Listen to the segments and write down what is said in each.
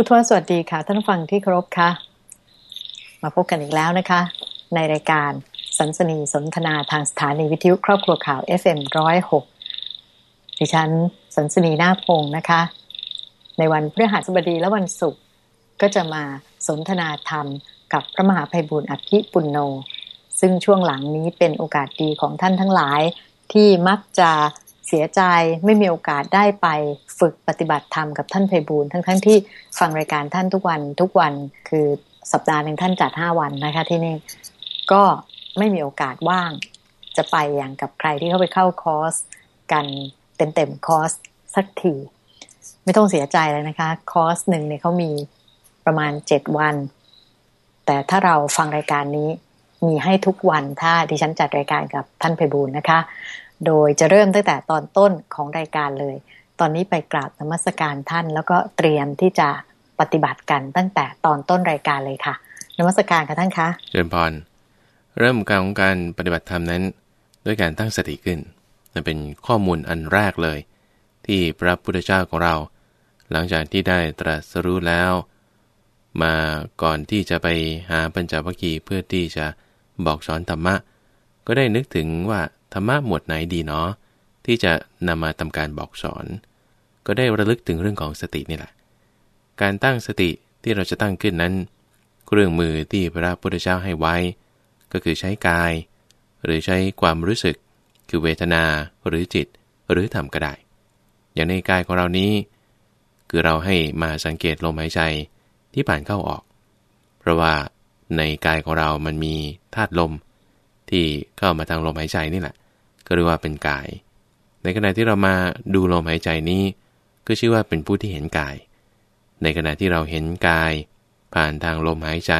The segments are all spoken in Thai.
ผู้ทวสวัสดีค่ะ ท่านฟังที่เคารพค่ะ มาพบกันอีกแล้วนะคะ ในรายการสันสนีสนทนาทางสถานีวิทยุครอบครัวข่าว FM106 ดิฉันสันสนีนาพงศ์นะคะ ในวันพฤหัสบดีและวันศุกร์ก็จะมาสนทนาธรรมกับพระมหาภัยบุญอภิปุณโญซึ่งช่วงหลังนี้เป็นโอกาสดีของท่านทั้งหลายที่มักจะ เสียใจไม่มีโอกาสได้ไปฝึกปฏิบัติธรรมกับท่านไพบูลทั้งๆทที่ฟังรายการท่านทุกวันทุกวันคือสัปดาห์หนึ่งท่านจัดห้าวันนะคะที่นี่ก็ไม่มีโอกาสว่าง จะไปอย่างกับใครที่เข้าไปเข้าคอร์สกันเต็มๆคอร์สสักทีไม่ต้องเสียใจเลยนะคะ คอร์สหนึ่งเนี่ยเขามีประมาณเจ็ดวัน แต่ถ้าเราฟังรายการนี้มีให้ทุกวันถ้าดิฉันจัดรายการกับท่านไพบูลนะคะ โดยจะเริ่มตั้งแต่ตอนต้นของรายการเลย ตอนนี้ไปกราบนมัสการท่าน แล้วก็เตรียมที่จะปฏิบัติกันตั้งแต่ตอนต้นรายการเลยค่ะนมัสการค่ะท่านคะเจริญพรเริ่มการของการปฏิบัติธรรมนั้น ด้วยการตั้งสติขึ้นนั่นเป็นข้อมูลอันแรกเลย ที่พระพุทธเจ้าของเรา หลังจากที่ได้ตรัสรู้แล้ว มาก่อนที่จะไปหาปัญจวัคคีย์เพื่อที่จะบอกสอนธรรมะ ก็ได้นึกถึงว่า ธรรมะหมวดไหนดีเนาะที่จะนำมาทำการบอกสอน ก็ได้ระลึกถึงเรื่องของสตินี่แหละ การตั้งสติที่เราจะตั้งขึ้นนั้น เครื่องมือที่พระพุทธเจ้าให้ไว้ ก็คือใช้กาย หรือใช้ความรู้สึก คือเวทนาหรือจิตหรือธรรมก็ได้ อย่างในกายของเรานี้ คือเราให้มาสังเกตลมหายใจที่ผ่านเข้าออก เพราะว่าในกายของเรามันมีธาตุลม ที่เข้ามาทางลมหายใจนี่แหละ ก็เรียกว่าเป็นกาย ในขณะที่เรามาดูลมหายใจนี้ ก็ชื่อว่าเป็นผู้ที่เห็นกาย ในขณะที่เราเห็นกาย ผ่านทางลมหายใจ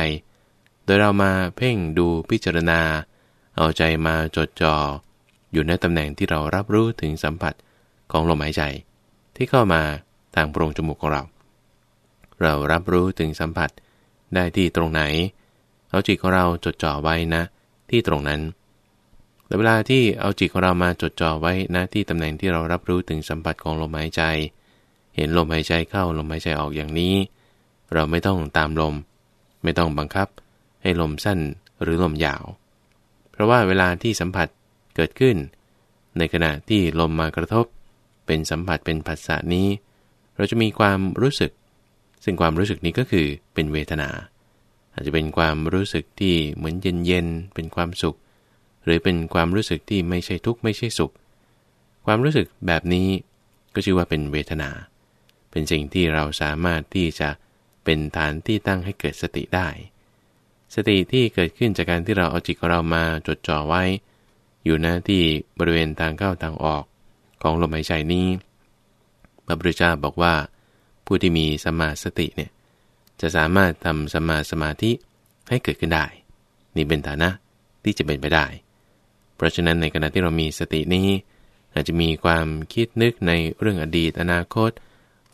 โดยเรามาเพ่งดูพิจารณา เอาใจมาจดจอ่ออยู่ในตำแหน่งที่เรารับรู้ถึงสัมผัสของลมหายใจ ที่เข้ามาทางโพรงจมูกของเรา เรารับรู้ถึงสัมผัสได้ที่ตรงไหน เอาจิตของเราจดจ่อไว้นะ ที่ตรงนั้น แต่เวลาที่เอาจิตของเรามาจดจ่อไว้หนะที่ตำแหน่งที่เรารับรู้ถึงสัมผัสของลมหายใจ เห็นลมหายใจเข้าลมหายใจออกอย่างนี้ เราไม่ต้องตามลม ไม่ต้องบังคับ ให้ลมสั้นหรือลมยาว เพราะว่าเวลาที่สัมผัสเกิดขึ้น ในขณะที่ลมมากระทบ เป็นสัมผัสเป็นผัสสะนี้ เราจะมีความรู้สึก ซึ่งความรู้สึกนี้ก็คือเป็นเวทนา อาจจะเป็นความรู้สึกที่เหมือนเย็นๆเป็นความสุข หรือเป็นความรู้สึกที่ไม่ใช่ทุกข์ไม่ใช่สุข ความรู้สึกแบบนี้ก็ชื่อว่าเป็นเวทนา เป็นสิ่งที่เราสามารถที่จะเป็นฐานที่ตั้งให้เกิดสติได้ สติที่เกิดขึ้นจากการที่เราเอาจิตของเรามาจดจ่อไว้ อยู่หน้าที่บริเวณทางเข้าทางออกของลมหายใจนี้พระพุทธเจ้าบอกว่า ผู้ที่มีสมาสติเนี่ย จะสามารถทำสมาสมาธิให้เกิดขึ้นได้ นี่เป็นฐานะที่จะเป็นไปได้ เพราะฉะนั้นในขณะที่เรามีสตินี้อาจจะมีความคิดนึกในเรื่องอดีต อนาคต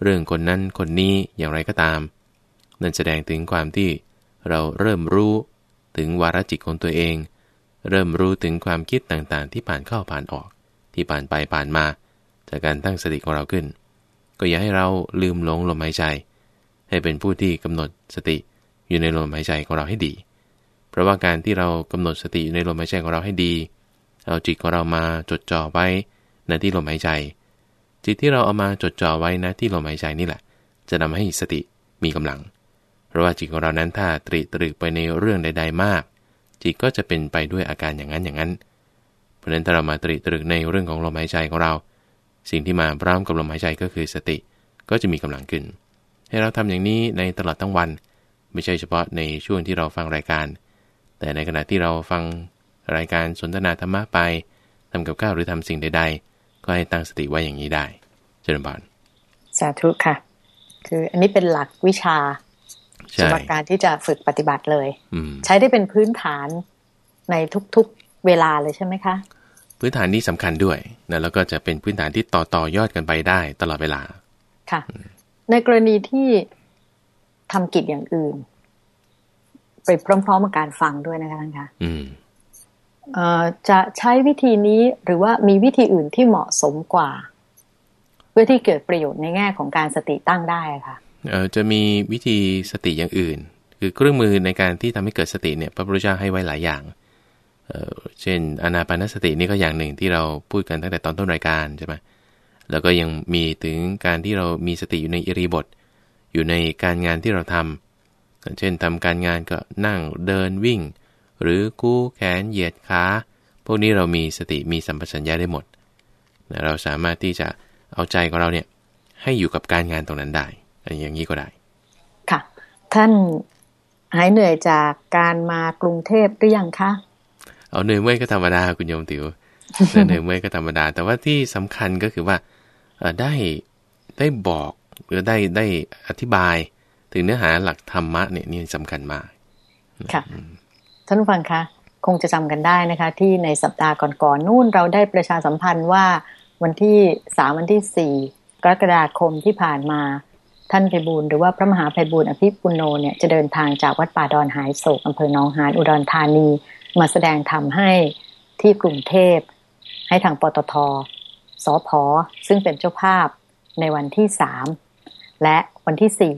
เรื่องคนนั้นคนนี้อย่างไรก็ตาม นั่นแสดงถึงความที่เราเริ่มรู้ถึงวาระจิตของตัวเอง เริ่มรู้ถึงความคิดต่างๆ ที่ผ่านเข้าผ่านออก ที่ผ่านไปผ่านมา จากการตั้งสติของเราขึ้น ก็อย่าให้เราลืมหลงลมหายใจ ให้เป็นผู้ที่กำหนดสติอยู่ในลมหายใจของเราให้ดี เพราะว่าการที่เรากำหนดสติอยู่ในลมหายใจของเราให้ดี เอาจิตของเรามาจดจ่อไว้ในที่ลมหายใจ จิตที่เราเอามาจดจ่อไว้นะที่ลมหายใจนี่แหละ จะทาให้สติมีกำลัง เพราะว่าจิตของเรานั้นถ้าตรีตรึกไปในเรื่องใด ๆ มาก จิตก็จะเป็นไปด้วยอาการอย่างนั้นอย่างนั้น เพราะนั้นถ้าเรามาตรีตรึกในเรื่องของลมหายใจของเรา สิ่งที่มาพร้อมกับลมหายใจก็คือสติก็จะมีกำลังขึ้น ให้เราทำอย่างนี้ในตลอดทั้งวัน ไม่ใช่เฉพาะในช่วงที่เราฟังรายการ แต่ในขณะที่เราฟังรายการสนทนาธรรมะไปทำกับข้าวหรือทำสิ่งใด ๆ ก็ให้ตั้งสติไว้อย่างนี้ได้ เจริญบานสาธุค่ะ คืออันนี้เป็นหลักวิชาสำหรับการที่จะฝึกปฏิบัติเลย ใช้ได้เป็นพื้นฐานในทุกๆเวลาเลยใช่ไหมคะ พื้นฐานนี้สำคัญด้วยนะแล้วก็จะเป็นพื้นฐานที่ต่อต่อยอดกันไปได้ตลอดเวลา ค่ะ ในกรณีที่ทำกิจอย่างอื่น ไปพร้อมๆกับการฟังด้วยนะคะท่านคะจะใช้วิธีนี้หรือว่ามีวิธีอื่นที่เหมาะสมกว่า เพื่อที่เกิดประโยชน์ในแง่ของการสติตั้งได้ค่ะเออจะมีวิธีสติอย่างอื่น คือเครื่องมือในการที่ทำให้เกิดสติเนี่ยพระพุทธเจ้าให้ไว้หลายอย่างเออเช่นอนาปานสตินี่ก็อย่างหนึ่งที่เราพูดกันตั้งแต่ตอนต้นรายการใช่ไหม แล้วก็ยังมีถึงการที่เรามีสติอยู่ในอิริบท อยู่ในการงานที่เราทำเช่นทำการงานก็นั่งเดินวิ่ง หรือกู้แขนเหยียดขาพวกนี้เรามีสติมีสัมปชัญญะได้หมด เราสามารถที่จะเอาใจของเราเนี่ยให้อยู่กับการงานตรงนั้นได้อย่างนี้ก็ได้ ค่ะ ท่านหายเหนื่อยจากการมากรุงเทพหรือยังคะ เอาเหนื่อยเมื่อยก็ธรรมดาคุณโยมติว๋วเหนื่อยเมื่อยก็ธรรมดา แต่ว่าที่สำคัญก็คือว่า ได้ได้บอกหรือได้ได้อธิบาย ถึงเนื้อหาหลักธรรมะเนี่ยนี่สำคัญมากค่ะท่านฟังคะคงจะจำกันได้นะคะ ที่ในสัปดาห์ก่อนๆนู่นเราได้ประชาสัมพันธ์ว่าวันที่สามวันที่สี่กรกฎาคมที่ผ่านมา ท่านไพบูลหรือว่าพระมหาไพบูลอภิปุโนเนี่ยจะเดินทางจากวัดป่าดอนหายโศกอำเภอหนองหานอุดรธานี มาแสดงธรรมให้ที่กรุงเทพ ให้ทางปตท สพซึ่งเป็นเจ้าภาพในวันที่สามและวันที่สี่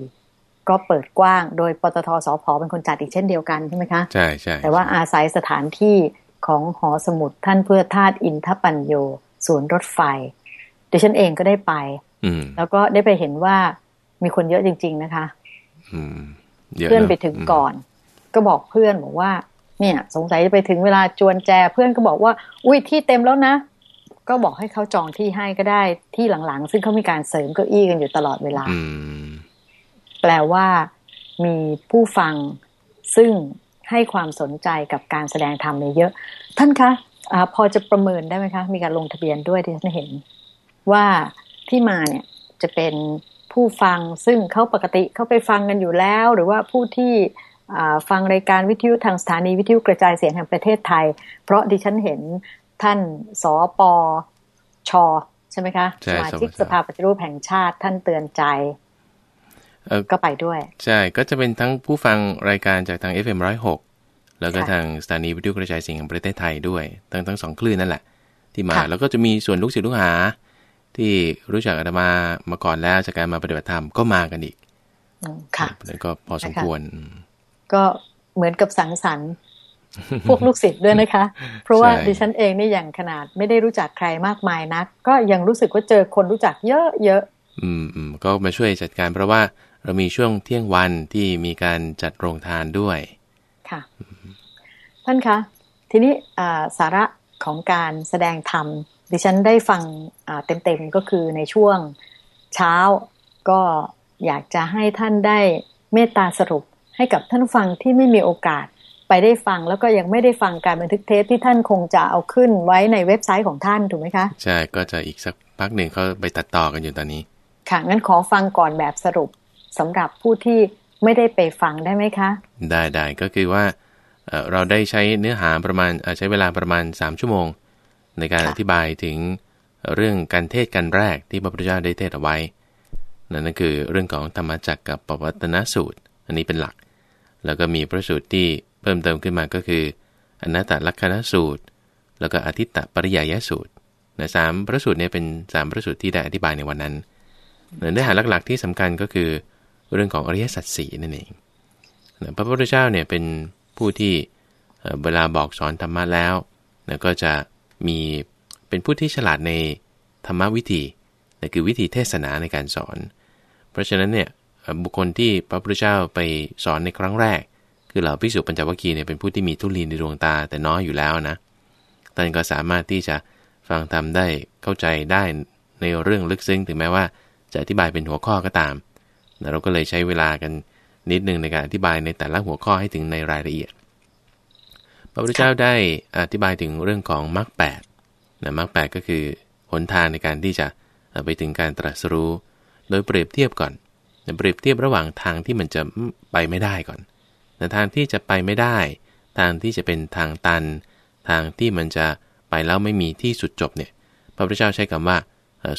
ก็เปิดกว้างโดยปตทสพเป็นคนจัดอีกเช่นเดียวกันใช่ไหมคะใช่ใช่แต่ว่าอาศัยสถานที่ของหอสมุดท่านเพื่อธาตุอินทปัญโยสวนรถไฟดิฉันเองก็ได้ไปแล้วก็ได้ไปเห็นว่ามีคนเยอะจริง ๆ นะคะเพื่อนไปถึงก่อน ก็บอกเพื่อนบอกว่า เนี่ย สงสัยจะไปถึงเวลาจวนแจ เพื่อนก็บอกว่า อุ้ยที่เต็มแล้วนะ ก็บอกให้เขาจองที่ให้ก็ได้ที่หลังๆ ซึ่งเขามีการเสริมเก้าอี้กันอยู่ตลอดเวลาแปลว่ามีผู้ฟังซึ่งให้ความสนใจกับการแสดงธรรมเยอะ ท่านคะอะพอจะประเมินได้ไหมคะ มีการลงทะเบียนด้วยที่ฉันเห็น ว่าที่มาเนี่ยจะเป็นผู้ฟังซึ่งเขาปกติเขาไปฟังกันอยู่แล้ว หรือว่าผู้ที่ฟังรายการวิทยุทางสถานีวิทยุกระจายเสียงแห่งประเทศไทย เพราะดิฉันเห็น ท่านสอปอชอใช่ไหมคะสมาชิกสภาปฏิรูปแห่งชาติท่านเตือนใจก็ไปด้วย ใช่ก็จะเป็นทั้งผู้ฟังรายการจากทาง FM106 แล้วก็ทางสถานีวิทยุกระจายเสียงแห่งประเทศไทยด้วย ทั้งทั้งสองคลื่นนั่นแหละ ที่มาแล้วก็จะมีส่วนลูกศิษย์ลูกหา ที่รู้จักอาตมามาก่อนแล้วจากการมาปฏิบัติธรรมก็มากันอีกค่ะแล้วก็พอสมควร ก็เหมือนกับสังสรรค์ พวกลูกศิษย์ด้วยนะคะ เพราะว่าดิฉันเองนี่อย่างขนาดไม่ได้รู้จักใครมากมายนัก ก็ยังรู้สึกว่าเจอคนรู้จักเยอะเยอะอืมอืมก็มาช่วยจัดการเพราะว่าเรามีช่วงเที่ยงวันที่มีการจัดโรงทานด้วยค่ะท่านคะทีนี้สาระของการแสดงธรรมดิฉันได้ฟังเต็มๆก็คือในช่วงเช้าก็อยากจะให้ท่านได้เมตตาสรุปให้กับท่านฟังที่ไม่มีโอกาส ไปได้ฟังแล้วก็ยังไม่ได้ฟังการบันทึกเทปที่ท่านคงจะเอาขึ้นไว้ในเว็บไซต์ของท่านถูกไหมคะ ใช่ก็จะอีกสักพักหนึ่งเขาไปตัดต่อกันอยู่ตอนนี้ ค่ะงั้นขอฟังก่อนแบบสรุปสำหรับผู้ที่ไม่ได้ไปฟังได้ไหมคะ ได้ได้ก็คือว่าเราได้ใช้เนื้อหาประมาณใช้เวลาประมาณ 3 ชั่วโมง ในการอธิบายถึงเรื่องการเทศกันแรกที่พระพุทธเจ้าได้เทศเอาไว้ นั่นก็คือเรื่องของธรรมจักรกับปวัตนสูตร อันนี้เป็นหลัก แล้วก็มีพระสูตรที่เพิ่มเติมขึ้นมาก็คือ อนัตตลักษณสูตร แล้วก็อธิตตปริยายสูตรนะสามพระสูตรเนี่ยเป็นสามพระสูตรที่ได้อธิบายในวันนั้นเนื้อหาหลักๆที่สำคัญก็คือเรื่องของอริยสัจสี่นั่นเองพระพุทธเจ้าเนี่ยเป็นผู้ที่เวลาบอกสอนธรรมะแล้วก็จะมีเป็นผู้ที่ฉลาดในธรรมวิธีนั่นคือวิธีเทศนาในการสอน เพราะฉะนั้นเนี่ยบุคคลที่พระพุทธเจ้าไปสอนในครั้งแรก คือเหล่าภิกษุปัญจวัคคีย์เนี่ยเป็นผู้ที่มีทุลีในดวงตาแต่น้อยอยู่แล้วนะท่านก็สามารถที่จะฟังทำได้เข้าใจได้ในเรื่องลึกซึ้งถึงแม้ว่าจะอธิบายเป็นหัวข้อก็ตาม เราก็เลยใช้เวลากันนิดนึงในการอธิบายในแต่ละหัวข้อให้ถึงในรายละเอียด พระพุทธเจ้าได้อธิบายถึงเรื่องของมรรคแปดนะมรรคแปดก็คือหนทางในการที่จะไปถึงการตรัสรู้ โดยเปรียบเทียบก่อนเปรียบเทียบระหว่างทางที่มันจะไปไม่ได้ก่อน แต่ทางที่จะไปไม่ได้ ทางที่จะเป็นทางตัน ทางที่มันจะไปแล้วไม่มีที่สุดจบเนี่ย พระพุทธเจ้าใช้คำว่า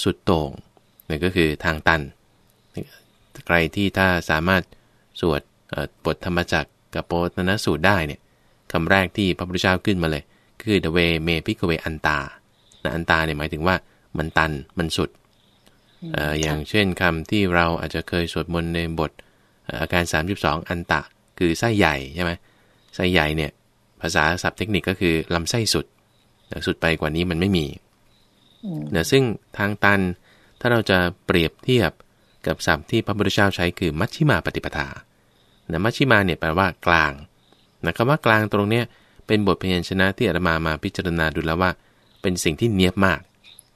สุดโต่งนี่ก็คือทางตัน ใครที่ถ้าสามารถสวดบทธรรมจักรกับโปตนสูตรได้เนี่ยคำแรกที่พระพุทธเจ้าขึ้นมาเลย คือ the way me พิกเวอันตาอันตาเนี่ยหมายถึงว่ามันตันมันสุดอย่างเช่นคำที่เราอาจจะเคยสวดมนต์ในบทอาการ 32 อันตะ คือไส้ใหญ่ใช่ไหมไส้ใหญ่เนี่ยภาษาศัพท์เทคนิคก็คือลำไส้สุดสุดไปกว่านี้มันไม่มีนะซึ่งทางตันถ้าเราจะเปรียบเทียบกับศัพท์ที่พระพุทธเจ้าใช้คือมัชชิมาปฏิปทานะมัชชิมาเนี่ยแปลว่ากลางนะคำว่ากลางตรงเนี้ยเป็นบทพยัญชนะที่อาตมามาพิจารณาดูแล้วว่า เป็นสิ่งที่เนียบมาก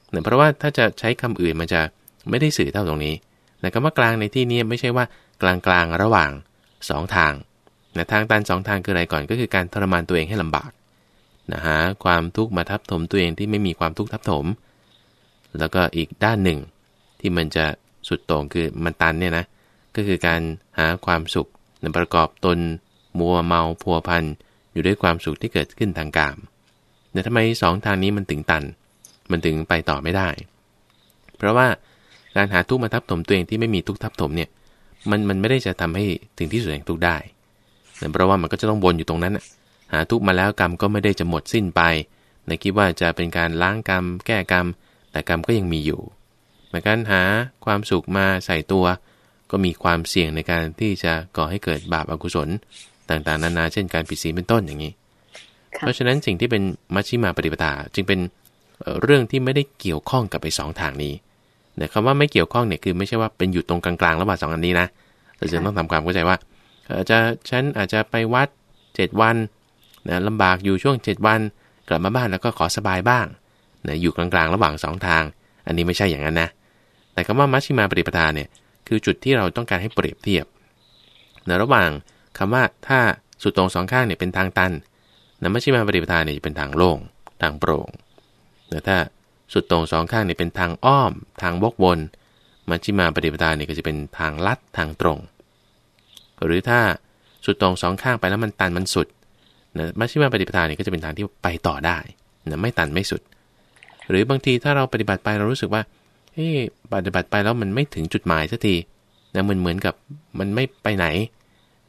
เนะเพราะว่าถ้าจะใช้คำอื่นมันจะไม่ได้สื่อเท่าตรงนี้นะคำว่ากลางในที่นี้ไม่ใช่ว่ากลางกลางระหว่าง 2 ทาง นะทางตันสองทางคืออะไรก่อนก็คือการทรมานตัวเองให้ลำบากนะฮะความทุกข์มาทับถมตัวเองที่ไม่มีความทุกข์ทับถม แล้วก็อีกด้านหนึ่ง ที่มันจะสุดโต่งคือมันตันเนี่ยนะก็คือการหาความสุขในประกอบตนมัวเมาพัวพันอยู่ด้วยความสุขที่เกิดขึ้นทางกามแต่ทำไมสองทางนี้มันถึงตัน มันถึงไปต่อไม่ได้ เพราะว่าการหาทุกข์มาทับถมตัวเองที่ไม่มีทุกข์ทับถมเนี่ยมันมันไม่ได้จะทำให้ถึงที่สุดแห่งทุกข์ได้ เพราะว่ามันก็จะต้องวนอยู่ตรงนั้นหาทุกข์มาแล้วกรรมก็ไม่ได้จะหมดสิ้นไปในคิดว่าจะเป็นการล้างกรรม แก้กรรม แต่กรรมก็ยังมีอยู่ในการหาความสุขมาใส่ตัว ก็มีความเสี่ยงในการที่จะก่อให้เกิดบาปอกุศล ต่างๆ นานาเช่นการผิดศีลเป็นต้นอย่างนี้ เพราะฉะนั้นสิ่งที่เป็นมัชชิมาปฏิปทาจึงเป็นเรื่องที่ไม่ได้เกี่ยวข้องกับไปสองทางนี้แต่คำว่าไม่เกี่ยวข้องเนี่ยคือไม่ใช่ว่าเป็นอยู่ตรงกลางๆระหว่างสองอันนี้นะเราจะต้องทำความเข้าใจว่า อาจจะฉันอาจจะไปวัด 7 วันนะลำบากอยู่ช่วง 7 วัน กลับมาบ้านแล้วก็ขอสบายบ้างนะอยู่กลางๆ ระหว่าง 2 ทาง อันนี้ไม่ใช่อย่างนั้นนะ แต่คำว่ามัชชิมาปฏิปทาเนี่ยคือจุดที่เราต้องการให้เปรียบเทียบนะระหว่างคำว่าถ้าสุดตรงสองข้างเนี่ยเป็นทางตันนะมัชชิมาปฏิปทาเนี่ยจะเป็นทางโล่งทางโปร่งแต่ถ้าสุดตรงสองข้างเนี่ยเป็นทางอ้อม ทางวกวนมัชชิมาปฏิปทาเนี่ยก็จะเป็นทางลัดทางตรง หรือถ้าสุดตรงสองข้างไปแล้วมันตันมันสุดนะมัชฌิมาปฏิปทาเนี่ยก็จะเป็นทางที่ไปต่อได้นะไม่ตันไม่สุด หรือบางทีถ้าเราปฏิบัติไปเรารู้สึกว่าเฮ้ปฏิบัติไปแล้วมันไม่ถึงจุดหมายสักทีนะมันเหมือนกับมันไม่ไปไหน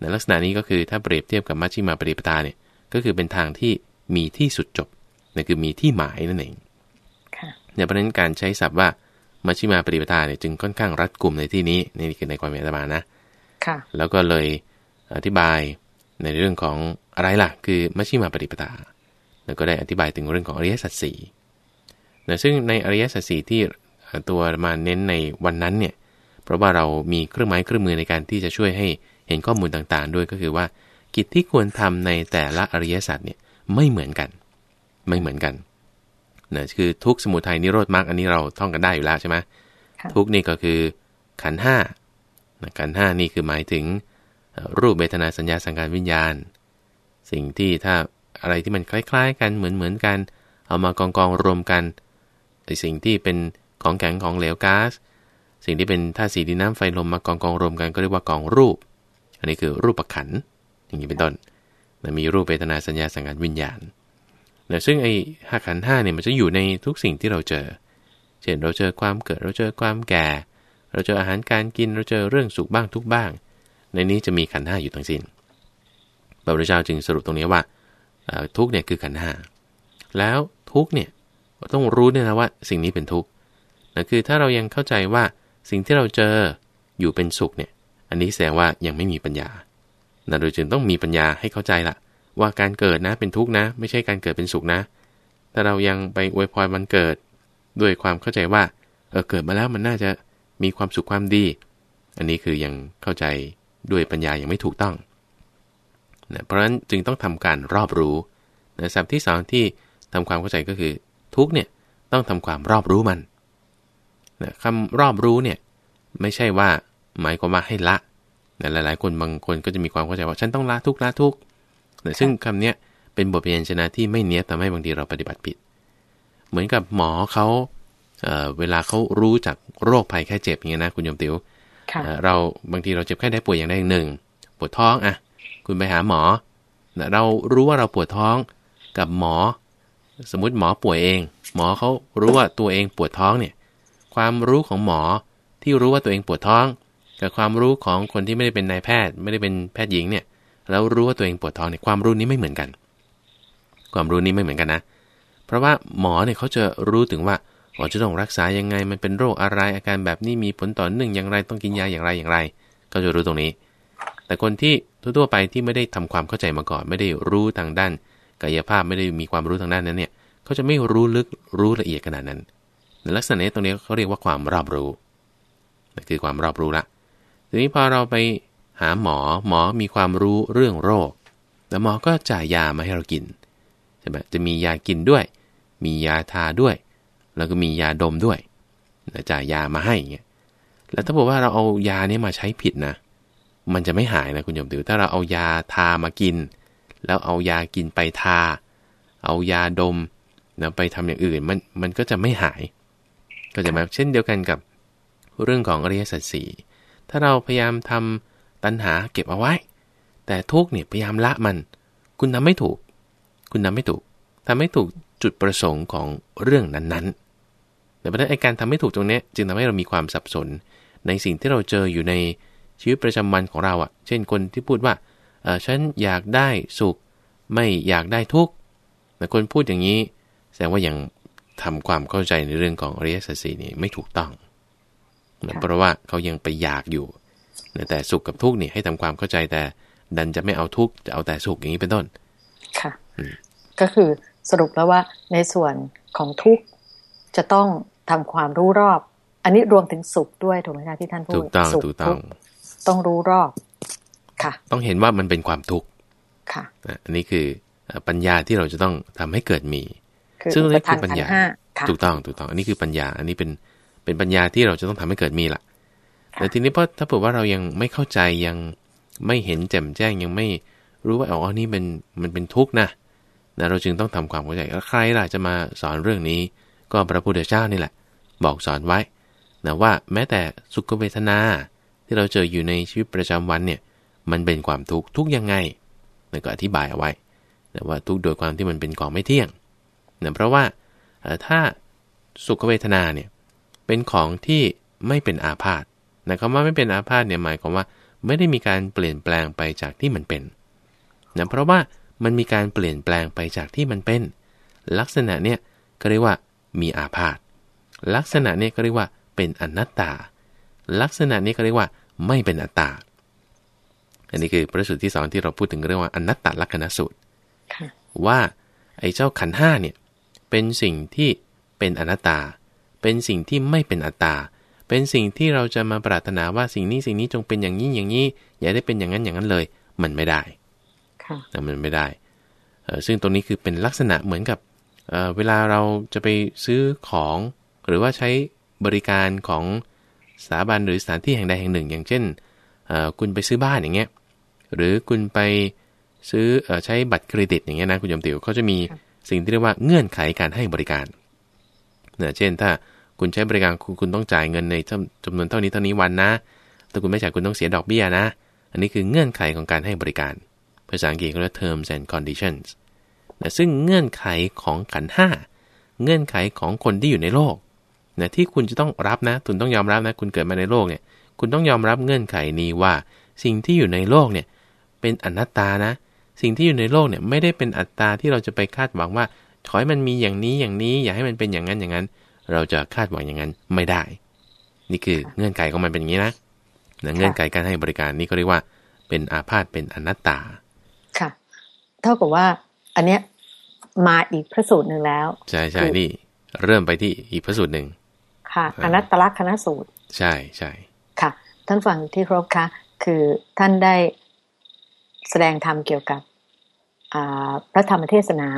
นะลักษณะนี้ก็คือถ้าเปรียบเทียบกับมัชฌิมาปฏิปทาเนี่ยก็คือเป็นทางที่มีที่สุดจบนั่นคือมีที่หมายนั่นเองเนี่ยเพราะนั้นการใช้ศัพท์ว่ามัชฌิมาปฏิปทาเนี่ยจึงค่อนข้างรัดกลุ่มในที่นี้นี่คือในความหมายตมานะค่ะ แล้วก็เลยอธิบายในเรื่องของอะไรล่ะ คือมัชฌิมาปฏิปทาแล้วก็ได้อธิบายถึงเรื่องของอริยสัจสี่นะซึ่งในอริยสัจสี่ที่ตัวมาเน้นในวันนั้นเนี่ย เพราะว่าเรามีเครื่องไม้เครื่องมือในการที่จะช่วยให้เห็นข้อมูลต่างๆ ด้วยก็คือว่า กิจที่ควรทำในแต่ละอริยสัจเนี่ยไม่เหมือนกัน ไม่เหมือนกันนะคือทุกสมุทัยนิโรธมรรคอันนี้เราท่องกันได้อยู่แล้วใช่ไหมทุกนี่ก็คือขันห้า ขันห้านี่คือหมายถึงรูปเบทนาสัญญาสังการวิญญาณ สิ่งที่ถ้าอะไรที่มันคล้าย ๆ กันเหมือนเหมือนกัน เอามากองกองรวมกันไอสิ่งที่เป็นของแข็งของเหลวก๊าซสิ่งที่เป็นธาตุสีดินน้ำไฟลมมากองกองรวมกันก็เรียกว่ากองรูป อันนี้คือรูปประขันอย่างนี้เป็นต้นมีรูปเบทนาสัญญาสังการวิญญาณนะซึ่งไอ้ห้าขันห้าเนี่ยมันจะอยู่ในทุกสิ่งที่เราเจอ เช่นเราเจอความเกิดเราเจอความแก่ เราเจออาหารการกินเราเจอเรื่องสุขบ้างทุกบ้าง ในนี้จะมีขันห้าอยู่ทั้งสิน้นพระพุทธเจ้าจึงสรุปตรงนี้ว่าทุกเนี่ยคือขันห้าแล้วทุกเนี่ยต้องรู้เนี่ยนะว่าสิ่งนี้เป็นทุกนั่นคือถ้าเรายังเข้าใจว่าสิ่งที่เราเจออยู่เป็นสุขเนี่ย อันนี้แสดงว่ายังไม่มีปัญญานั่นโดยจึงต้องมีปัญญาให้เข้าใจละว่าการเกิดนะเป็นทุกข์นะ ไม่ใช่การเกิดเป็นสุขนะ ถ้าเรายังไปอวยพรมันเกิด ด้วยความเข้าใจว่าเออเกิดมาแล้วมันน่าจะ มีความสุขความดี อันนี้คือยังเข้าใจด้วยปัญญายังไม่ถูกต้องนะเพราะฉะนั้นจึงต้องทำการรอบรู้นะสับที่สองที่ทำความเข้าใจก็คือทุกเนี่ยต้องทำความรอบรู้มันนะคำรอบรู้เนี่ยไม่ใช่ว่าหมายความว่าให้ละนะหลายๆ คนบางคนก็จะมีความเข้าใจว่าฉันต้องละทุกละทุกนะซึ่งคำเนี้ยเป็นบทเรียนชนะที่ไม่เนี้ยทำให้บางทีเราปฏิบัติผิด เหมือนกับหมอเขา เเวลาเขารู้จากโรคภัยแค่เจ็บอย่างเงี้ยนะคุณโยมติว๋วเราบางทีเราเจ็บแค่ได้ป่วยอย่างใดอย่างหนึ่ง ปวดท้องอะ คุณไปหาหมอเรารู้ว่าเราปวดท้องกับหมอ สมมติหมอป่วยเอง หมอเขารู้ว่าตัวเองปวดท้องเนี่ย ความรู้ของหมอที่รู้ว่าตัวเองปวดท้อง กับความรู้ของคนที่ไม่ได้เป็นนายแพทย์ ไม่ได้เป็นแพทย์หญิงเนี่ย แล้วรู้ว่าตัวเองปวดท้องเนี่ยความรู้นี้ไม่เหมือนกัน ความรู้นี้ไม่เหมือนกันนะ เพราะว่าหมอเนี่ยเขาจะรู้ถึงว่า ว่าจะต้องรักษายังไงมันเป็นโรคอะไรอาการแบบนี้มีผลต่อเนื่องอย่างไรต้องกินยาอย่างไรอย่างไร ก็จะรู้ตรงนี้ แต่คนที่ทั่วๆไปที่ไม่ได้ทำความเข้าใจมาก่อน ไม่ได้รู้ทางด้านกายภาพไม่ได้มีความรู้ทางด้านนั้นเนี่ยเขาจะไม่รู้ลึกรู้ละเอียดขนาดนั้นในลักษณะนี้ตรงนี้เขาเรียกว่าความรอบรู้นั่นคือความรอบรู้ละทีนี้พอเราไปหาหมอหมอมีความรู้เรื่องโรค แล้วหมอก็จ่ายยามาให้เรากินใช่ไหมจะมียากินด้วย มียาทาด้วย แล้วก็มียาดมด้วยจ่ายยามาให้เงี้ยแล้วถ้าบอกว่าเราเอายาเนี้มาใช้ผิดนะ มันจะไม่หายนะคุณโยมติวถ้าเราเอายาทามากิน แล้วเอายากินไปทา เอายาดมนะไปทำอย่างอื่นมันมันก็จะไม่หาย ก็จะมาเช่นเดียวกันกับเรื่องของอริยสัจสี่ถ้าเราพยายามทำตัณหาเก็บเอาไว้ แต่ทุกเนี่ยพยายามละมัน คุณทำไม่ถูก คุณทำไม่ถูกทำไม่ถูกจุดประสงค์ของเรื่องนั้นๆ แต่เพราะนั้นไอการทำไม่ถูกตรงนี้จึงทำให้เรามีความสับสน ในสิ่งที่เราเจออยู่ในชีวิตประจำวันของเราอะ่ะ เช่นคนที่พูดว่าเออฉันอยากได้สุข ไม่อยากได้ทุกข์แต่คนพูดอย่างนี้ แสดงว่ายังทำความเข้าใจในเรื่องของอริยสัจสี่นี่ไม่ถูกต้องเพราะว่าเขายังไปอยากอยู่ แต่สุขกับทุกข์นี่ให้ทำความเข้าใจแต่ดันจะไม่เอาทุกข์จะเอาแต่สุขอย่างนี้เป็นต้น ค่ะ ก็คือสรุปแล้วว่าในส่วนของทุกข์จะต้อง ทำความรู้รอบ อันนี้รวมถึงสุขด้วยถูกไหมคะที่ท่านพูดถูกต้องถูกต้องต้องรู้รอบค่ะ ต้องเห็นว่ามันเป็นความทุกข์ค่ะอันนี้คือปัญญาที่เราจะต้องทำให้เกิดมี ซึ่งนี่คือปัญญาถูกต้องถูกต้อง อันนี้คือปัญญา อันนี้เป็นเป็นปัญญาที่เราจะต้องทำให้เกิดมีล่ะ แต่ทีนี้พอถ้าเผื่อว่าเรายังไม่เข้าใจยังไม่เห็นแจ่มแจ้งยังไม่รู้ว่าอ๋อนี่มันมันเป็นทุกข์นะนะเราจึงต้องทำความเข้าใจแล้วใครล่ะจะมาสอนเรื่องนี้ ก็พระพุทธเจ้านี่แหละ บอกสอนไว้นะว่าแม้แต่สุขเวทนาที่เราเจออยู่ในชีวิตประจำวันเนี่ยมันเป็นความทุกข์ทุกยังไงนะก็อธิบายเอาไว้นะว่าทุกโดยความที่มันเป็นของไม่เที่ยงนะเพราะว่าถ้าสุขเวทนาเนี่ยเป็นของที่ไม่เป็นอาพาธนะคำว่าไม่เป็นอาพาธเนี่ยหมายความว่าไม่ได้มีการเปลี่ยนแปลงไปจากที่มันเป็นนะเพราะว่ามันมีการเปลี่ยนแปลงไปจากที่มันเป็น ลักษณะเนี่ยก็เรียกว่ามีอาพาธ ลักษณะเนี่ยก็เรียกว่าเป็นอนัตตา ลักษณะนี้ก็เรียกว่าไม่เป็นอัตตา อันนี้คือพระสูตรที่สองที่เราพูดถึงเรื่องว่าอนัตตลักษณสูตรว่าไอ้เจ้าขันห้าเนี่ยเป็นสิ่งที่เป็นอนัตตา เป็นสิ่งที่ไม่เป็นอัตตา เป็นสิ่งที่เราจะมาปรารถนาว่าสิ่งนี้สิ่งนี้จงเป็นอย่างนี้อย่างนี้ อย่าได้เป็นอย่างนั้นอย่างนั้นเลย มันไม่ได้ค่ะมันไม่ได้ซึ่งตรงนี้คือเป็นลักษณะเหมือนกับเเวลาเราจะไปซื้อของ หรือว่าใช้บริการของสถาบันหรือสถานที่แห่งใดแห่งหนึ่ง อย่างเช่น คุณไปซื้อบ้านอย่างเงี้ยหรือคุณไปซื้อใช้บัตรเครดิตอย่างเงี้ยนะคุณยมติวเขาจะมีสิ่งที่เรียกว่าเงื่อนไขการให้บริการเนี่ยเช่น ถ้าคุณใช้บริการคุณคุณต้องจ่ายเงินในจำนวนเท่านี้เท่านี้วันนะถ้าคุณไม่จ่ายคุณต้องเสียดอกเบี้ยนะ อันนี้คือเงื่อนไขของการให้บริการ ภาษาอังกฤษเรียก terms and conditions นะซึ่งเงื่อนไขของขันห้าเงื่อนไขของคนที่อยู่ในโลก นะที่คุณจะต้องรับนะคุณต้องยอมรับนะ คุณเกิดมาในโลกเนี่ย คุณต้องยอมรับเงื่อนไขนี้ว่าสิ่งที่อยู่ในโลกเนี่ยเป็นอนัตตานะ สิ่งที่อยู่ในโลกเนี่ยไม่ได้เป็นอัตตาที่เราจะไปคาดหวังว่าขอให้มันมีอย่างนี้อย่างนี้อย่าให้มันเป็นอย่างนั้นอย่างนั้น เราจะคาดหวังอย่างนั้นไม่ได้ นี่คือเงื่อนไขของมันเป็นอย่างนี้นะนะเงื่อนไขการให้บริการนี่ก็เรียกว่า เป็นอาพาธเป็นอนัตตา ค่ะ เท่ากับว่า อันเนี้ยมาอีกพระสูตรหนึ่งแล้ว ใช่ใช่นี่ เริ่มไปที่อีกพระสูตรหนึ่ง ค่ะ อนัตตลักษณสูตร ใช่ใช่ค่ะ ท่านฟังที่ครบคะคือท่านได้แสดงธรรมเกี่ยวกับพระธรรมเทศนา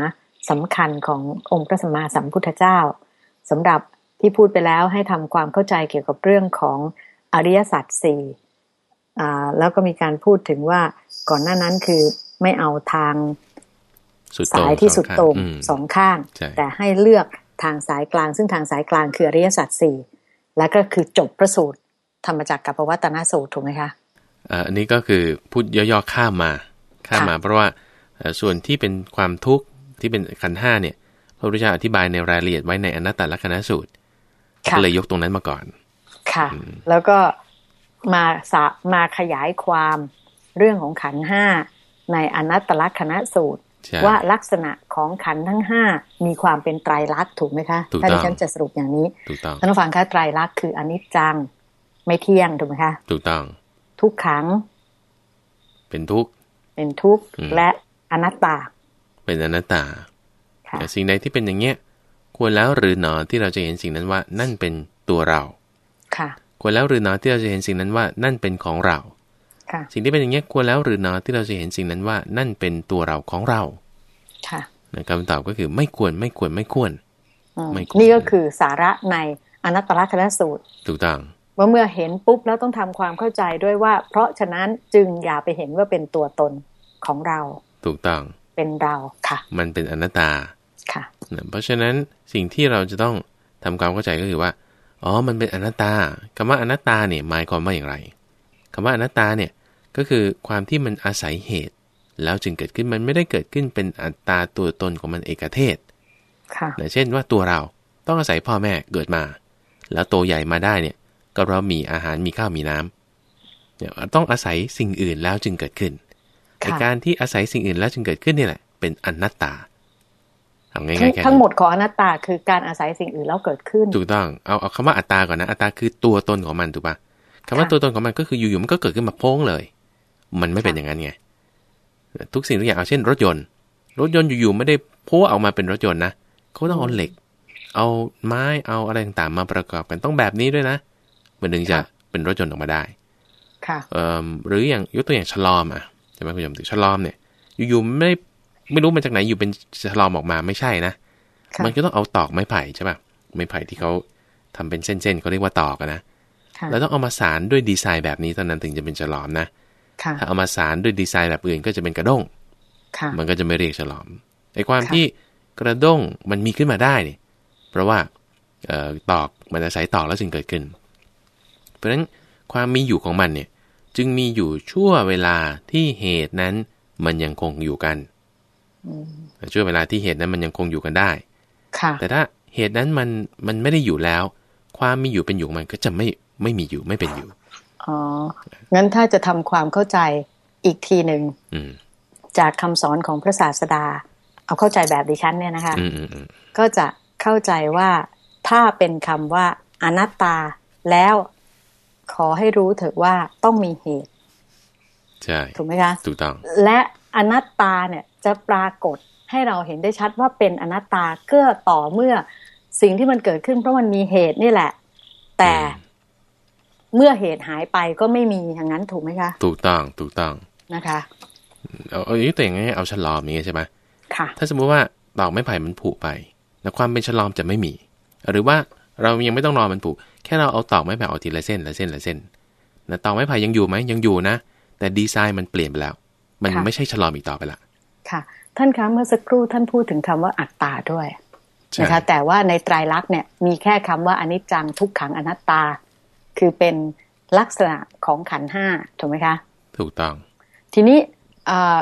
สำคัญขององค์พระสัมมาสัมพุทธเจ้าสำหรับที่พูดไปแล้วให้ทำความเข้าใจเกี่ยวกับเรื่องของอริยสัจสี่แล้วก็มีการพูดถึงว่าก่อนหน้านั้นคือไม่เอาทางสายที่สุดตรงสองข้าง แต่ให้เลือก ทางสายกลาง ซึ่งทางสายกลางคืออริยสัจสี่แล้วก็คือจบประสูตรธรรมจักรกับปวัตนสูตรถูกไหมคะอันนี้ก็คือพูดย่อๆข้ามมาข้ามมา เพราะว่าส่วนที่เป็นความทุกข์ที่เป็นขันห้าเนี่ยพระพุทธเจ้าอธิบายในรายละเอียดไว้ในอนัตตลักษณสูตรก็เลยยกตรงนั้นมาก่อน ค่ะ แล้วก็มาสะมาขยายความเรื่องของขันห้าในอนัตตลักษณสูตรใช่ ว่าลักษณะของขันธ์ทั้งห้ามีความเป็นไตรลักษณ์ถูกไหมคะถูกถ้าต้ดิองฉันจะสรุปอย่างนี้ถูกต้องท่านผู้ฟังคะไตรลักษณ์คืออนิจจังไม่เที่ยงถูกไหมคะถูกต้อง ทุกขัง เป็นทุกข์เป็นทุกข์อืมและอนัตตา เป็นอนัตตาค่ะแต่สิ่งใดที่เป็นอย่างเงี้ย ควรแล้วหรือหนอที่เราจะเห็นสิ่งนั้นว่านั่นเป็นตัวเรา ค่ะ ควรแล้วหรือหนอที่เราจะเห็นสิ่งนั้นว่านั่นเป็นของเราค่ะ สิ่งที่เป็นอย่างเงี้ยควรแล้วหรือหนอที่เราจะเห็นสิ่งนั้นว่านั่นเป็นตัวเราของเรา ค่ะนะคำตอบก็คือไม่ควรไม่ควรไม่ควรอืมไม่ควรนี่ก็คือสาระในอนัตตลักษณสูตรถูกต้องว่าเมื่อเห็นปุ๊บแล้วต้องทำความเข้าใจด้วยว่า เพราะฉะนั้นจึงอย่าไปเห็นว่าเป็นตัวตนของเรา ถูกต้องเป็นเราค่ะ มันเป็นอนัตตาค่ะนะเพราะฉะนั้นสิ่งที่เราจะต้องทำความเข้าใจก็คือว่าอ๋อมันเป็นอนัตตาคำว่าอนัตตาเนี่ยหมายความว่าอย่างไรคำว่าอนัตตาเนี่ย ก็คือความที่มันอาศัยเหตุ แล้วจึงเกิดขึ้นมันไม่ได้เกิดขึ้นเป็นอัตตาตัวตนของมันเอกเทศค่ะนะเช่นว่าตัวเราต้องอาศัยพ่อแม่เกิดมา แล้วโตใหญ่มาได้เนี่ยก็เพราะมีอาหารมีข้าวมีน้ำเนี่ยต้องอาศัยสิ่งอื่นแล้วจึงเกิดขึ้นค่ะในการที่อาศัยสิ่งอื่นแล้วจึงเกิดขึ้นนี่แหละ เป็นอนัตตาเอาง่ายทั้งๆแค่ทั้งนี้หมดของอนัตตาคือการอาศัยสิ่งอื่นแล้วเกิดขึ้น ถูกต้องเอาเอาคำว่าอัตตาก่อนนะอัตตาคือตัวตนของมันถูกปะคำว่าค่ะตัวตนของมันก็คืออยู่ๆมันก็เกิดขึ้นมาโพ้งเลย มันไม่เป็นอย่างนั้นไงทุกสิ่งทุกอย่างเอาเช่น รถยนต์ รถยนต์อยู่ๆไม่ได้โพ้ออกมาเป็นรถยนต์นะเขาต้องเอาเหล็ก เอาไม้เอาอะไรต่างๆมาประกอบกันต้องแบบนี้ด้วยนะมันถึงจะเป็นรถยนต์ออกมาได้ ค่ะเอ่อหรืออย่างยกตัวอย่างฉลอมอะใช่ไหมคุณผู้ชมฉลอมเนี่ย อยู่ๆไม่ไม่รู้มาจากไหนอยู่เป็นฉลอมออกมาไม่ใช่นะค่ะมันก็ต้องเอาตอกไม้ไผ่ใช่ป่ะไม้ไผ่ที่เขาทำเป็นเส้นๆเขาเรียกว่าตอกอะนะค่ะแล้วต้องเอามาสารด้วยดีไซน์แบบนี้เท่านั้นถึงจะเป็นฉลอมนะค่ะถ้า เอามาสารด้วยดีไซน์แบบอื่นก็จะเป็นกระด้งค่ะมันก็จะไม่เรียกฉลอมไอ้ความค่ะที่กระด้งมันมีขึ้นมาได้เนี่ยเพราะว่าเอ่อตอกมันอาศัยตอกแล้วจึงเกิดขึ้น เพราะฉะนั้นความมีอยู่ของมันเนี่ยจึงมีอยู่ชั่วเวลาที่เหตุนั้นมันยังคงอยู่กันอืมช่วงเวลาที่เหตุนั้นมันยังคงอยู่กันได้ค่ะแต่ถ้าเหตุนั้นมันมันไม่ได้อยู่แล้ว ความมีอยู่เป็นอยู่ของมันก็จะไม่ไม่มีอยู่ไม่เป็นอยู่ อ๋อ งั้นถ้าจะทำความเข้าใจอีกทีหนึ่งอืมจากคำสอนของพระศาสดา เอาเข้าใจแบบดิฉันเนี่ยนะคะอืมอืมอืมก็จะเข้าใจว่าถ้าเป็นคำว่าอนัตตาแล้วขอให้รู้เถอะว่าต้องมีเหตุ ใช่ ถูกไหมคะ ถูกต้อง และอนัตตาเนี่ยจะปรากฏให้เราเห็นได้ชัดว่าเป็นอนัตตาเกื้อต่อเมื่อสิ่งที่มันเกิดขึ้นเพราะมันมีเหตุนี่แหละ แต่อืม เมื่อเหตุหายไปก็ไม่มีอย่างนั้นถูกไหมคะ ถูกต้องถูกต้องนะคะเอาเอาอย่างนี้ตัวอย่างง่ายๆเอาฉลอมอย่างเงี้ยใช่ไหมค่ะ ถ้าสมมุติว่าตอกไม้ไผ่มันผุไป แล้วความเป็นฉลอมจะไม่มี หรือว่าเรายังไม่ต้องรอมันผุแค่เราเอาตอกไม้ไผ่ออกทีละเส้นละเส้นละเส้นนะตอกไม้ไผ่ยังอยู่ไหมยังอยู่นะ แต่ดีไซน์มันเปลี่ยนไปแล้ว มันค่ะไม่ใช่ฉลอมอีกต่อไปละค่ะ ท่านคะเมื่อสักครู่ท่านพูดถึงคำว่าอัตตาด้วยใช่นะคะแต่ว่าในไตรลักษณ์เนี่ยมีแค่คำว่าอนิจจังทุกขังอนัตตา คือเป็นลักษณะของขันธ์ห้าถูกไหมคะ ถูกต้อง ทีนี้เอ่อ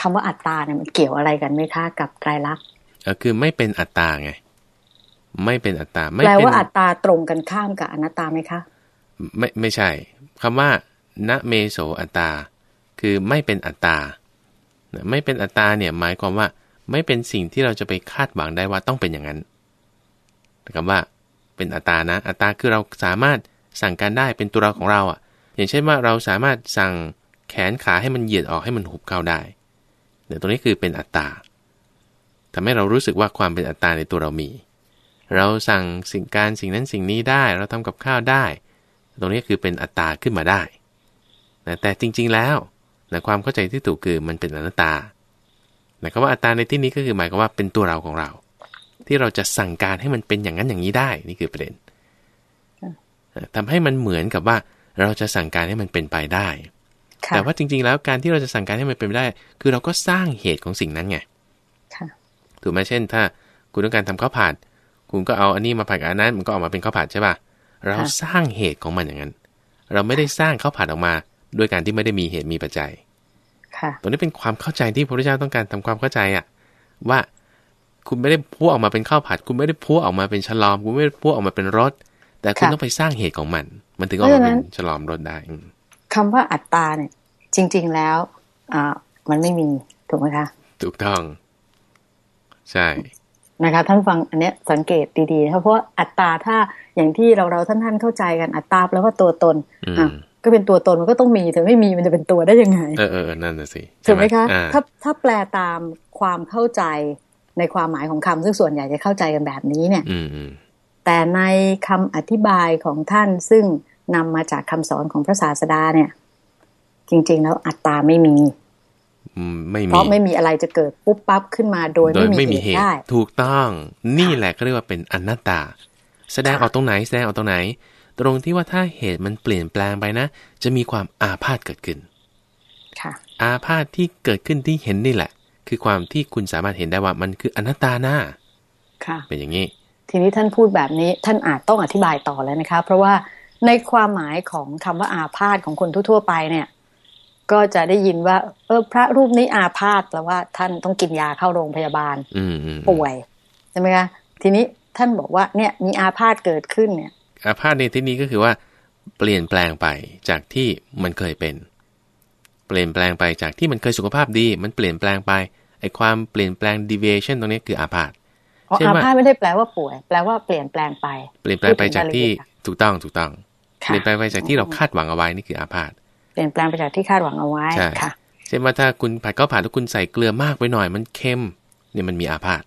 คำว่าอัตตาเนี่ยมันเกี่ยวอะไรกันไหมคะกับไตรลักษณ์เออคือไม่เป็นอัตตาไง ไม่เป็นอัตตาไม่แปลเป็นว่าอัตตาตรงกันข้ามกับอนัตตาไหมคะไม่ไม่ใช่คำว่าณเมโสอัตตา คือไม่เป็นอัตตานะไม่เป็นอัตตาเนี่ยหมายความว่า ไม่เป็นสิ่งที่เราจะไปคาดหวังได้ว่าต้องเป็นอย่างนั้นคำว่า เป็นอัตตานะ อัตตาคือเราสามารถสั่งการได้เป็นตัวเราของเราอะ อย่างเช่นว่าเราสามารถสั่งแขนขาให้มันเหยียดออกให้มันหุบเข้าได้เนี่ยวตรงนี้คือเป็นอัตตาทำให้เรารู้สึกว่าความเป็นอัตตาในตัวเรามี เราสั่งสิ่งการสิ่งนั้นสิ่งนี้ได้ เราทำกับข้าวได้ ตรงนี้คือเป็นอัตตาขึ้นมาได้นะแต่จริง ๆแล้วนะความเข้าใจที่ถูกคือมันเป็นอนัตตานะคำว่าอัตตาในที่นี้ก็คือหมายความว่าเป็นตัวเราของเรา ที่เราจะสั่งการให้มันเป็นอย่างนั้นอย่างนี้ได้ นี่คือประเด็นนะทำให้มันเหมือนกับว่าเราจะสั่งการให้มันเป็นไปได้ค่ะแต่ว่าจริง ๆ แล้วการที่เราจะสั่งการให้มันเป็นไปได้ คือเราก็สร้างเหตุของสิ่งนั้นไงค่ะถูกไหมเช่น ถ้าคุณต้องการทำข้าวผัดคุณก็เอาอันนี้มาผัดกับอันนั้นมันก็ออกมาเป็นข้าวผัดใช่ป่ะเราค่ะสร้างเหตุของมันอย่างนั้น เราไม่ได้สร้างข้าวผัดออกมาด้วยการที่ไม่ได้มีเหตุมีปัจจัยค่ะตัวนี้เป็นความเข้าใจที่พระพุทธเจ้าต้องการทำความเข้าใจอะว่า คุณไม่ได้พูดออกมาเป็นข้าวผัด คุณไม่ได้พูดออกมาเป็นฉลอม คุณไม่ได้พูดออกมาเป็นรถแต่คุณค่ะต้องไปสร้างเหตุของมัน มันถึงออกมาเพราะฉะนั้เป็นนฉลอมรถได้อืมคำว่าอัตตาเนี่ย จริง ๆแล้วอ่ามันไม่มีถูกไหมคะถูกต้อง ใช่นะคะท่านฟังอันเนี้ยสังเกตดีๆนะครับเพราะอัตราถ้าอย่างที่เราเราท่านท่านเข้าใจกันอัตราแล้วว่าตัวตนอืมอะก็เป็นตัวตนมันก็ต้องมีถึงไม่มีมันจะเป็นตัวได้ยังไง เออเออเออนั่นน่ะสิถูกไหมคะอ่าถ้าถ้าแปลตามความเข้าใจ ในความหมายของคำซึ่งส่วนใหญ่จะเข้าใจกันแบบนี้เนี่ยอืมอืมแต่ในคำอธิบายของท่านซึ่งนำมาจากคำสอนของพระศาสดาเนี่ย จริง ๆ แล้วอัตตาไม่มีอืมไม่เพมีราะไม่มีอะไรจะเกิดปุ๊บปั๊บขึ้นมาโดยโดยไม่ไม่มีมีเหเหตุตุได้ถูกต้อง นี่แหละก็เรียกว่าเป็นอนัตตา แสดงออกตรงไหนแสดงออกตรงไหน ตรงที่ว่าถ้าเหตุมันเปลี่ยนแปลงไปนะ จะมีความอาพาธเกิดขึ้นค่ะอาพาธที่เกิดขึ้นที่เห็นนี่แหละ คือความที่คุณสามารถเห็นได้ว่ามันคืออนัตตาหน้าค่ะ เป็นอย่างนี้ ทีนี้ท่านพูดแบบนี้ท่านอาจต้องอธิบายต่อแล้วนะคะ เพราะว่าในความหมายของคำว่าอาพาธของคนทั่วๆไปเนี่ย ก็จะได้ยินว่า เออ พระรูปนี้อาพาธแปลว่าท่านต้องกินยาเข้าโรงพยาบาล อืมอืมป่วยใช่ไหมคะทีนี้ท่านบอกว่าเนี่ยมีอาพาธเกิดขึ้นเนี่ย อาพาธในที่นี้ก็คือว่า เปลี่ยนแปลงไปจากที่มันเคยเป็น เปลี่ยนแปลงไปจากที่มันเคยสุขภาพดี มันเปลี่ยนแปลงไป ไอความเปลี่ยนแปลง deviation ตรงนี้คืออาพาธเพราะเช่นอาว่าพาธไม่ได้แปลว่าป่วย แปลว่าเปลี่ยนแปลงไป เปลี่ยนแปลงไปจากที่พูดถึงรายละเอียดค่ะถูกต้องถูกต้อง เปค่ะลี่ยนแปลงไปจากที่เราคาดหวังเอาไว้นี่คืออาพาธเปลี่ยนแปลงไปจากที่คาดหวังเอาไว้ใช่ค่ะเช่นว่าถ้าคุณผัดข้าวผัดแล้วคุณใส่เกลือมากไปหน่อยมันเค็มเนี่ยมันมีอาพาธ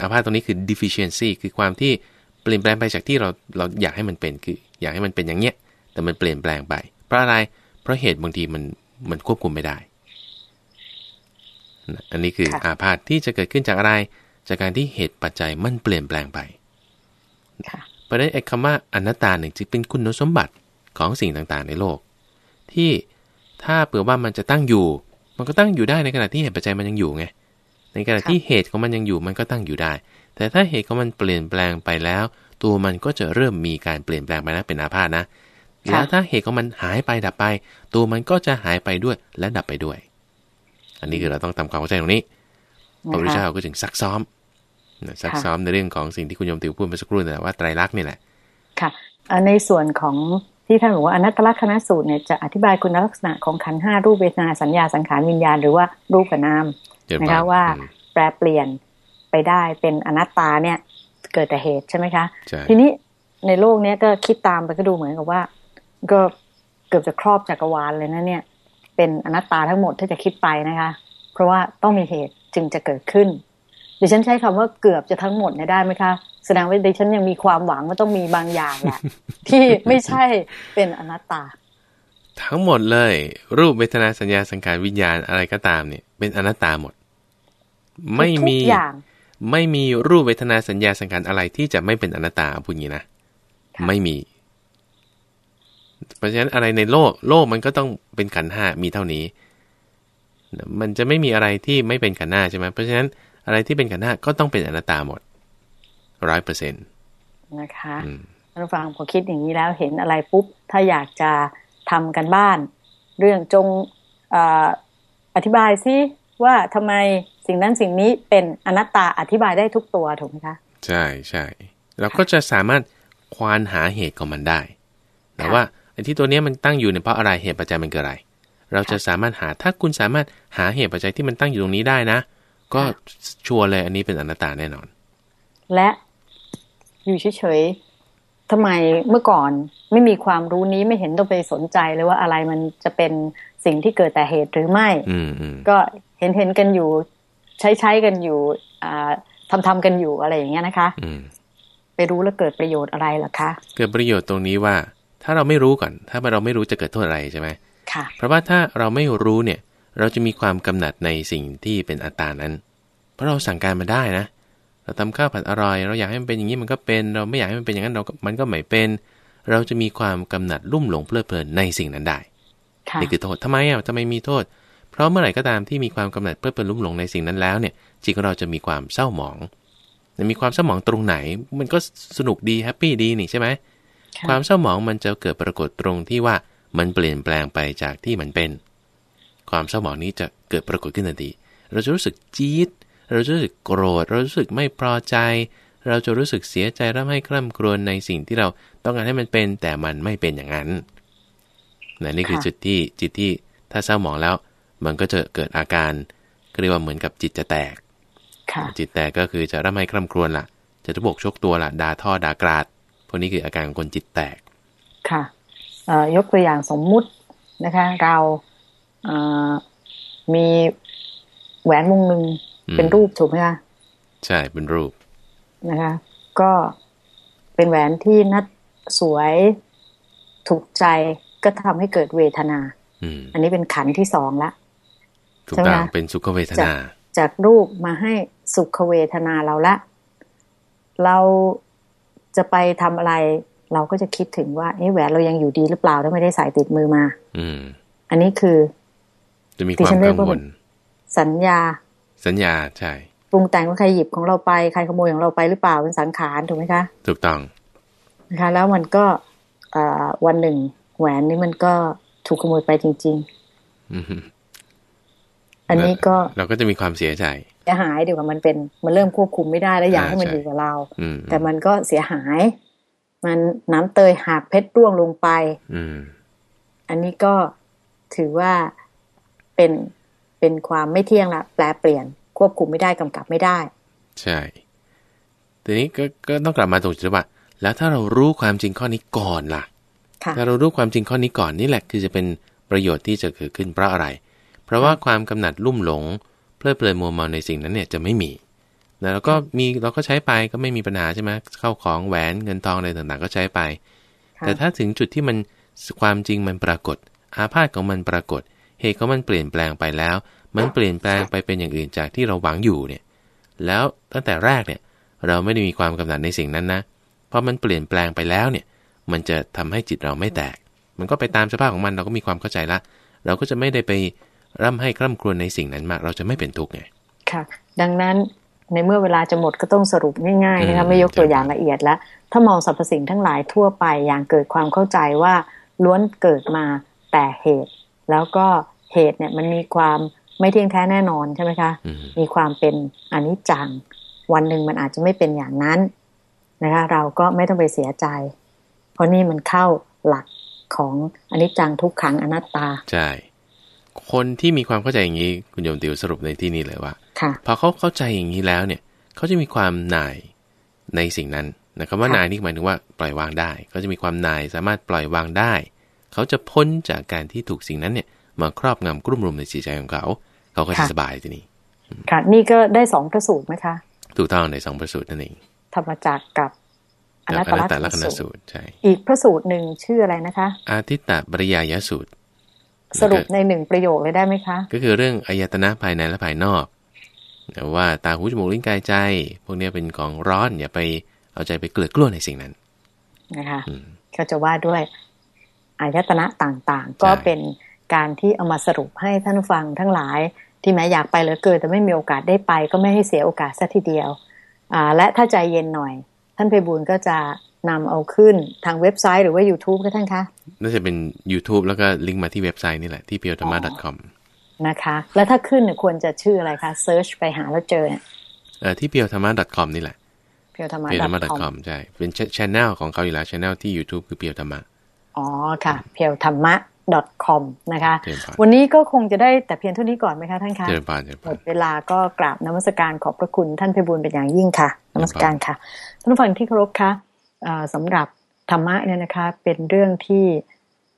อาพาธตรงนี้คือ deficiency คือความที่เปลี่ยนแปลงไปจากที่เราเราอยากให้มันเป็นคือ อยากให้มันเป็นอย่างเนี้ย แต่มันเปลี่ยนแปลงไป เพราะอะไร เพราะเหตุบางทีมันมันควบคุมไม่ได้นะ อันนี้คือค่ะอาพาธที่จะเกิดขึ้นจากอะไร จากการที่เหตุปัจจัยมันเปลี่ยนแปลงไปค่ะเพราะฉะนั้นไอ้คำว่าอนัตตาเนี่ยจึงเป็นคุณสมบัติของสิ่งต่างๆ ในโลก ที่ถ้าเผื่อว่ามันจะตั้งอยู่ มันก็ตั้งอยู่ได้ในขณะที่เหตุปัจจัยมันยังอยู่ไงในขณะค่ะที่เหตุของมันยังอยู่มันก็ตั้งอยู่ได้ แต่ถ้าเหตุของมันเปลี่ยนแปลงไปแล้ว ตัวมันก็จะเริ่มมีการเปลี่ยนแปลงไปนะเป็นอาพาธนะแล้วถ้าเหตุของมันหายไปดับไป ตัวมันก็จะหายไปด้วยและดับไปด้วย อันนี้คือเราต้องทำความเข้าใจตรงนี้พระพุทธเจ้าก็จึงซักซ้อมนะซักซ้อมในเรื่องของสิ่งที่คุณโยมติวพูดเมื่อสักครู่นั่นแหละว่าไตรลักษณ์นี่แหละค่ะเอ่อในส่วนของที่ท่านบอกว่าอนัตตลักษณสูตรเนี่ยจะอธิบายคุณลักษณะของขันธ์ห้ารูปเวทนาสัญญาสังขารวิญญาณหรือว่ารูปกับนามเดี๋ยวนะคะก่อว่าอืมแปรเปลี่ยนไปได้เป็นอนัตตาเนี่ยเกิดแต่เหตุใช่ไหมคะใช่ทีนี้ในโลกเนี้ยก็คิดตามไปก็ดูเหมือนกับว่า ก็เกือบจะครอบจักรวาลเลยนะเนี่ย เป็นอนัตตาทั้งหมดที่จะคิดไปนะคะ เพราะว่าต้องมีเหตุจึงจะเกิดขึ้นดิฉันใช้คำว่าเกือบจะทั้งหมดเนี่ยได้ไหมคะ แสดงว่าดิฉันยังมีความหวังว่าต้องมีบางอย่างแหละที่ไม่ใช่เป็นอนัตตา ทั้งหมดเลย รูปเวทนาสัญญาสังขารวิญญาณอะไรก็ตามเนี่ย เป็นอนัตตาหมด ไม่มีทุกอย่างไม่มีรูปเวทนาสัญญาสังขารอะไรที่จะไม่เป็นอนัตตาพูดอย่างนี้นะค่ะไม่มี เพราะฉะนั้นอะไรในโลกโลกมันก็ต้องเป็นขันธ์ห้ามีเท่านี้ มันจะไม่มีอะไรที่ไม่เป็นขันธ์ห้าใช่ไหมเพราะฉะนั้นอะไรที่เป็นขันธ์ห้าก็ต้องเป็นอนัตตาหมดร้อยเปอร์เซ็นต์นะคะอืมท่านผู้ฟังพอคิดอย่างนี้แล้วเห็นอะไรปุ๊บถ้าอยากจะทำกันบ้าน เรื่องจงเอออธิบายซิว่าทำไมสิ่งนั้นสิ่งนี้เป็นอนัตตาอธิบายได้ทุกตัวถูกไหมคะใช่ใช่เราก็จะสามารถควานหาเหตุของมันได้แต่ว่าไอ้ ที่ตัวเนี้ยมันตั้งอยู่เนี่ยเพราะอะไรเหตุปัจจัยมันเกิดอะไร เราจะสามารถหาถ้าคุณสามารถหาเหตุปัจจัยที่มันตั้งอยู่ตรงนี้ได้นะ ก็ชัวร์เลยอันนี้เป็นอนัตตาแน่นอน และอยู่เฉยๆทำไมเมื่อก่อนไม่มีความรู้นี้ไม่เห็นต้องไปสนใจเลยว่าอะไรมันจะเป็นสิ่งที่เกิดแต่เหตุหรือไม่อืมอืมก็เห็นเห็นกันอยู่ ใช้ใช้กันอยู่อ่าทำทำกันอยู่อะไรอย่างเงี้ยนะคะอืมไปรู้แล้วเกิดประโยชน์อะไรล่ะคะ เกิดประโยชน์ตรงนี้ว่า ถ้าเราไม่รู้ก่อน ถ้าเราไม่รู้จะเกิดโทษอะไรใช่ไหมค่ะ เพราะว่าถ้าเราไม่รู้เนี่ย เราจะมีความกำหนัดในสิ่งที่เป็นอัตตานั้น เพราะเราสั่งการมาได้นะ เราทำข้าวผัดอร่อย เราอยากให้มันเป็นอย่างนี้มันก็เป็น เราไม่อยากให้มันเป็นอย่างนั้นเราก็มันก็ไม่เป็น เราจะมีความกำหนัดลุ่มหลงเพลิดเพลินในสิ่งนั้นได้ค่ะนี่คือโทษทำไมอะทำไมมีโทษ เพราะเมื่อไหร่ก็ตามที่มีความกำหนัดเพลิดเพลินลุ่มหลงในสิ่งนั้นแล้วเนี่ยจิตของเราจะมีความเศร้าหมองมีความเศร้าหมองตรงไหน มันก็สนุกดีแฮปปี้ดีนี่ใช่ไหม ค่ะความเศร้าหมองมันจะเกิดปรากฏตรงที่ว่ามันเปลี่ยนแปลงไปจากที่มันเป็น ความเศร้าหมองนี้จะเกิดปรากฏขึ้นทันที เราจะรู้สึกจี๊ด เราจะรู้สึกโกรธ เรารู้สึกไม่พอใจ เราจะรู้สึกเสียใจร่ำให้คร่ำครวญในสิ่งที่เราต้องการให้มันเป็น แต่มันไม่เป็นอย่างนั้นนะนี่คือค่ะจุดที่จิตที่ถ้าเศร้าหมองแล้ว มันก็จะเกิดอาการก็เรียกว่าเหมือนกับจิตจะแตกค่ะจิตแตกก็คือจะร่ำไห้คร่ำครวญละจะทุบกชกตัวละด่าท่อด่ากราดพ วกนี้คืออาการของคนจิตแตก ค่ะเอ่อยกตัวอย่างสมมุตินะคะ เราเอ่อมีแหวนวงหนึ่งอืมเป็นรูปถูกไหมคะใช่เป็นรูปนะคะ ก็เป็นแหวนที่นัดสวยถูกใจก็ทำให้เกิดเวทนาอืมอันนี้เป็นขันธ์ที่สองละถูกใช่ไหมต้องคะเป็นสุขเวทนา จากรูปมาให้สุขเวทนาเราละ เรา จะไปทำอะไร เราก็จะคิดถึงว่าเอ๊ะแหวนเรายังอยู่ดีหรือเปล่าถ้าไม่ได้ใส่ติดมือมา อืม อันนี้คือ จะมีดิความฉันเรียกักงว่าวลสัญญา สัญญาใช่ปรุงแต่งว่าใครหยิบของเราไปใครขโมยของเราไปหรือเปล่าเป็นสังขารถูกไหมคะถูกต้องนะคะ แล้วมันก็เอ่อวันหนึ่งแหวนนี้มันก็ถูกขโมยไปจริงอืมๆอันนี้ก็เราก็จะมีความเสียใจ เสียหายดีกว่ามันเป็นมันเริ่มควบคุมไม่ได้แล้วอยากอ่าให้มันใช่อยู่กับเราอืมแต่มันก็เสียหาย มันน้ำเตยหากเพชรร่วงลงไปอืมอันนี้ก็ถือว่าเป็นเป็นความไม่เที่ยงละแปลเปลี่ยนควบคุมไม่ได้กำกับไม่ได้ ใช่ทีนี้ก็ก็ต้องกลับมาตรงจุดที่ว่าแล้วถ้าเรารู้ความจริงข้อนี้ก่อนล่ะค่ะ ถ้าเรารู้ความจริงข้อนี้ก่อนนี่แหละ คือจะเป็นประโยชน์ที่จะเกิดขึ้นเพราะอะไร เพราะว่าความกำหนัดลุ่มหลง เพลิดเพลินมัวเมาในสิ่งนั้นเนี่ยจะไม่มีนะแล้วก็มีเราก็ใช้ไปก็ไม่มีปัญหาใช่ไหมเข้าของแหวนเงินทองอะไรต่างๆ ก็ใช้ไปค่ะแต่ถ้าถึงจุดที่มันความจริงมันปรากฏ อาพาธของมันปรากฏ เหตุของมันเปลี่ยนแปลงไปแล้ว มันเปลี่ยนแปลงไปเป็นอย่างอื่นจากที่เราหวังอยู่เนี่ย แล้วตั้งแต่แรกเนี่ยเราไม่ได้มีความกำหนัดในสิ่งนั้นนะพอมันเปลี่ยนแปลงไปแล้วเนี่ย มันจะทำให้จิตเราไม่แตก มันก็ไปตามสภาพของมันเราก็มีความเข้าใจละ เราก็จะไม่ได้ไป ร่ำให้คร่ำครวญในสิ่งนั้นมาก เราจะไม่เป็นทุกข์ไงค่ะ ดังนั้นในเมื่อเวลาจะหมดก็ต้องสรุปง่ายๆนะคะอืมไม่ยกตัวอย่างละเอียดแล้ว ถ้ามองสรรพสิ่งทั้งหลายทั่วไปอย่างเกิดความเข้าใจว่าล้วนเกิดมาแต่เหตุ แล้วก็เหตุเนี่ยมันมีความไม่เที่ยงแท้แน่นอนใช่ไหมคะอืมมีความเป็นอนิจจัง วันหนึ่งมันอาจจะไม่เป็นอย่างนั้นนะคะ เราก็ไม่ต้องไปเสียใจ เพราะนี่มันเข้าหลักของอนิจจังทุกขังอนัตตา ใช่ คนที่มีความเข้าใจอย่างนี้ คุณโยมติวสรุปในที่นี้เลยว่าค่ะพอเขาเข้าใจอย่างนี้แล้วเนี่ย เขาจะมีความหน่ายในสิ่งนั้นนะครับว่าค่ะหน่ายนี่หมายถึงว่าปล่อยวางได้เขาจะมีความหน่ายสามารถปล่อยวางได้ เขาจะพ้นจากการที่ถูกสิ่งนั้นเนี่ยมาครอบงำกลุ่มรุมในจิตใจของเขา เขาก็จะสบายทีนี้ค่ะ นี่ก็ได้สองพระสูตรไหมคะถูกต้องในสองประสูตรนั่นเองธรรมจักรกับอกันับตอตนัตตลัลักกษษณณสูสูตรตรใช่อีกพระสูตรหนึ่งชื่ออะไรนะคะ อาทิตตปริยายสูตร สรุปในหนึ่งประโยคเลยได้ไหมคะ ก็คือเรื่องอายตนะภายในและภายนอกแต่ว่าตาหูจมูกลิ้นกายใจ พวกเนี้ยเป็นของร้อน อย่าไปเอาใจไปเกลือกลัวในสิ่งนั้น นะคะอืมก็จะว่าด้วยอายตนะต่างๆ ก็ใช่เป็นการที่เอามาสรุปให้ท่านผู้ฟังทั้งหลาย ที่แม้อยากไปเหลือเกินแต่ไม่มีโอกาสได้ไป ก็ไม่ให้เสียโอกาสสัทีเดียวอ่าและถ้าใจเย็นหน่อย ท่านไพบูลย์ก็จะ นำเอาขึ้นทางเว็บไซต์หรือว่า YouTube ก็ท่านคะน่าจะเป็น YouTube แล้วก็ลิงก์มาที่เว็บไซต์นี่แหละที่ p i o t a m a com นะคะ แล้วถ้าขึ้นเนี่ยควรจะชื่ออะไรคะ search ไปหาแล้วเจอเอ่อที่ p i o t a m a com นี่แหละเพียวธรรมะ p i o t a m a com com ใช่เป็นช่องของเขาอยู่แล้วช่องที่ YouTube คือ p i o t a m a อ๋อค่ะเพียวธรรมะ .com นะคะเจริญพรวันนี้ก็คงจะได้แต่เพียงเท่านี้ก่อนไหมคะท่านคะเจริญพรเจริญพอหมดเวลาก็กราบนมัสการขอบพระคุณท่านไพบูลย์เป็นอย่างยิ่งค่ะนมัสการค่ะท่านผู้ฟังที่เคารพคะเอ่อ สำหรับธรรมะเนี่ยนะคะ เป็นเรื่องที่